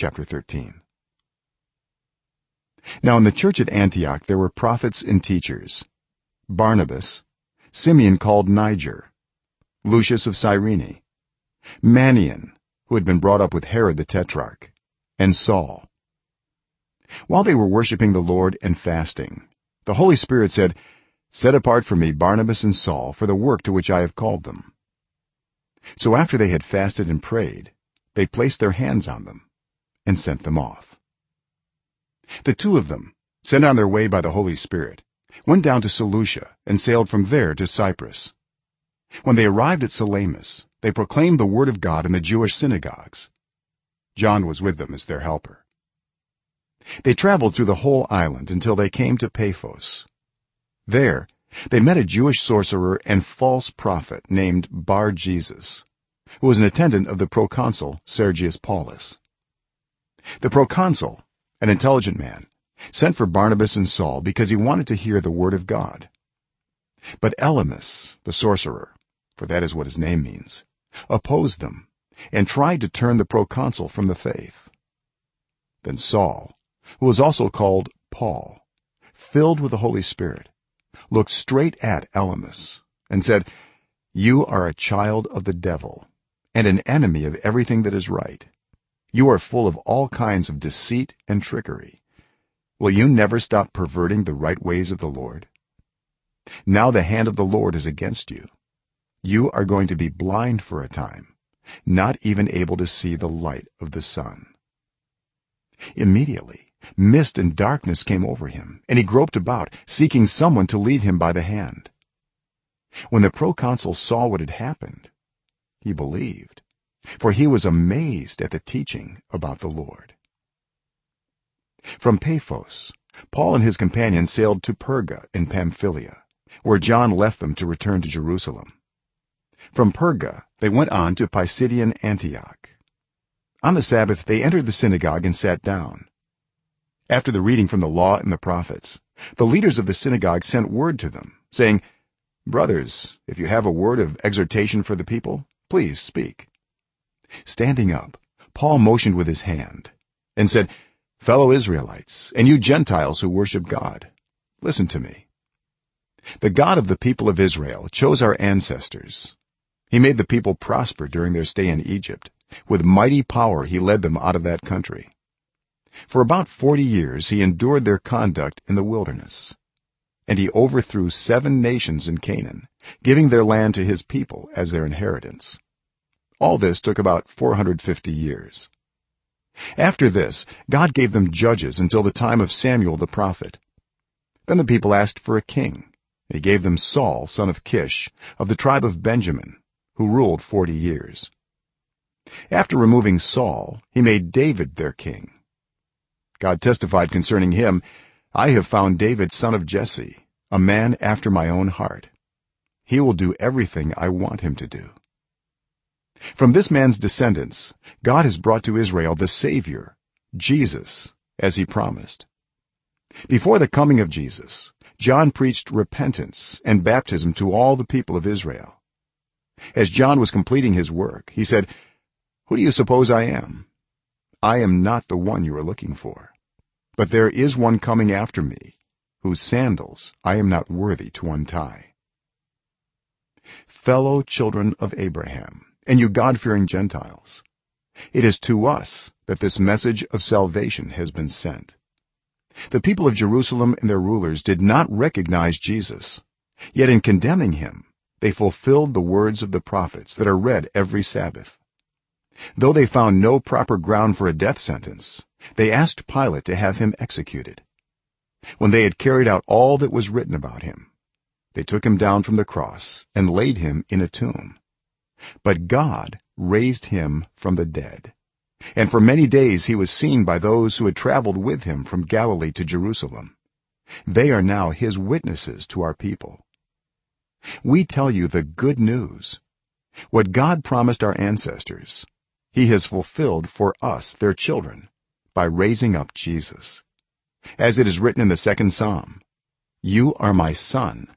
chapter 13 now in the church at antioch there were prophets and teachers. Barnabas simeon called niger lucius of cyrene manaen who had been brought up with herod the tetrarch and saul. While they were worshipping the lord and fasting the holy spirit said set apart for me barnabas and saul for the work to which i have called them. So after they had fasted and prayed they placed their hands on them and sent them off. The two of them sent on their way by the holy spirit went down to seleucia and sailed from there to cyprus. When they arrived at salamis they proclaimed the word of god in the jewish synagogues. John was with them as their helper. They traveled through the whole island until they came to paphos. There they met a jewish sorcerer and false prophet named bar jesus who was an attendant of the proconsul sergius paulus the proconsul an intelligent man sent for barnabas and saul because he wanted to hear the word of god. But elymas the sorcerer for that is what his name means opposed them and tried to turn the proconsul from the faith. Then saul who was also called paul filled with the holy spirit looked straight at elymas and said you are a child of the devil and an enemy of everything that is right you are full of all kinds of deceit and trickery. Will you never stop perverting the right ways of the lord? Now the hand of the lord is against you. You are going to be blind for a time not even able to see the light of the sun. Immediately mist and darkness came over him and he groped about seeking someone to lead him by the hand. When the proconsul saw what had happened he believed for he was amazed at the teaching about the lord. From paphos paul and his companions sailed to perga in pamphylia where john left them to return to jerusalem. From perga they went on to pisidian antioch. On the sabbath they entered the synagogue and sat down. After the reading from the law and the prophets the leaders of the synagogue sent word to them saying brothers if you have a word of exhortation for the people please speak standing up paul motioned with his hand and said fellow israelites and you gentiles who worship god listen to me. The god of the people of israel chose our ancestors. He made the people prosper during their stay in egypt. With mighty power he led them out of that country. For about 40 years he endured their conduct in the wilderness. And he overthrew 7 nations in canaan giving their land to his people as their inheritance all this took about 450 years. After this god gave them judges until the time of samuel the prophet. Then the people asked for a king. He gave them saul son of kish of the tribe of benjamin who ruled 40 years. After removing saul he made david their king. God testified concerning him i have found david son of jesse a man after my own heart. He will do everything i want him to do from this man's descendants god has brought to israel the savior jesus as he promised. Before the coming of jesus john preached repentance and baptism to all the people of israel. As john was completing his work he said who do you suppose i am? I am not the one you are looking for. But there is one coming after me whose sandals i am not worthy to untie. Fellow children of abraham and you god-fearing gentiles. It is to us that this message of salvation has been sent. The people of jerusalem and their rulers did not recognize jesus yet in condemning him they fulfilled the words of the prophets that are read every sabbath. Though they found no proper ground for a death sentence they asked pilate to have him executed. When they had carried out all that was written about him they took him down from the cross and laid him in a tomb but god raised him from the dead. And for many days he was seen by those who had traveled with him from galilee to jerusalem. They are now his witnesses to our people. We tell you the good news. What god promised our ancestors he has fulfilled for us their children by raising up jesus. As it is written in the second psalm you are my son.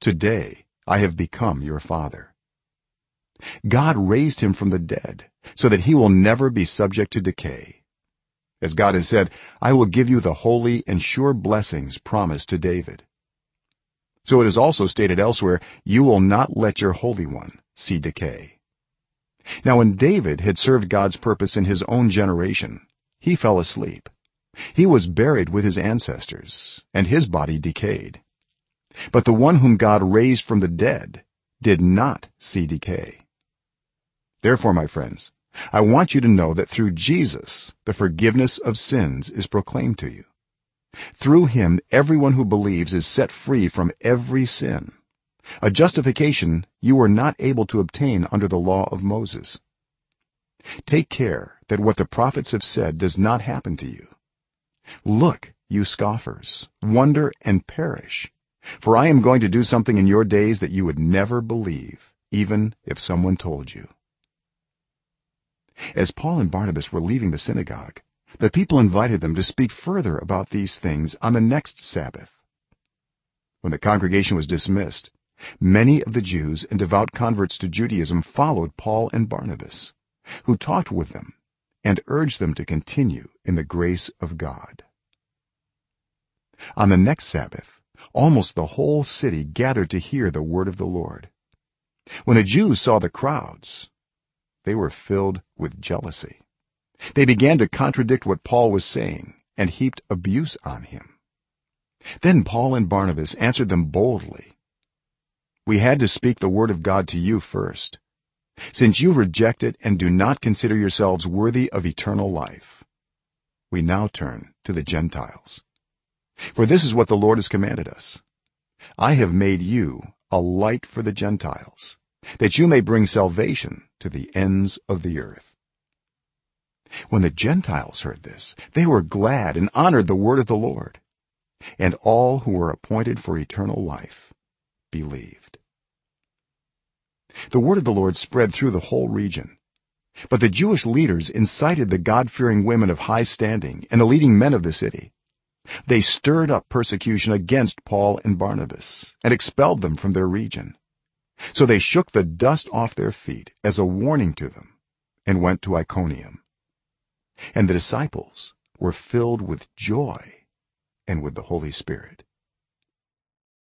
Today i have become your father god raised him from the dead so that he will never be subject to decay. As god has said i will give you the holy and sure blessings promised to david. So it is also stated elsewhere you will not let your holy one see decay. Now when david had served god's purpose in his own generation he fell asleep. He was buried with his ancestors and his body decayed. But the one whom god raised from the dead did not see decay therefore my friends i want you to know that through jesus the forgiveness of sins is proclaimed to you. Through him everyone who believes is set free from every sin. A justification you were not able to obtain under the law of moses. Take care that what the prophets have said does not happen to you. Look you scoffers wonder and perish for i am going to do something in your days that you would never believe even if someone told you as paul and barnabas were leaving the synagogue the people invited them to speak further about these things on the next sabbath. When the congregation was dismissed many of the jews and devout converts to judaism followed paul and barnabas who talked with them and urged them to continue in the grace of god. On the next sabbath almost the whole city gathered to hear the word of the lord. When the jews saw the crowds they were filled with jealousy. They began to contradict what paul was saying and heaped abuse on him. Then paul and barnabas answered them boldly. We had to speak the word of god to you first. Since you reject it and do not consider yourselves worthy of eternal life we now turn to the gentiles. For this is what the lord has commanded us. I have made you a light for the gentiles that you may bring salvation to the ends of the earth. When the gentiles heard this they were glad and honored the word of the lord. And all who were appointed for eternal life believed. The word of the lord spread through the whole region. But the jewish leaders incited the god-fearing women of high standing and the leading men of the city. They stirred up persecution against paul and barnabas and expelled them from their region so they shook the dust off their feet as a warning to them and went to iconium. And the disciples were filled with joy and with the holy spirit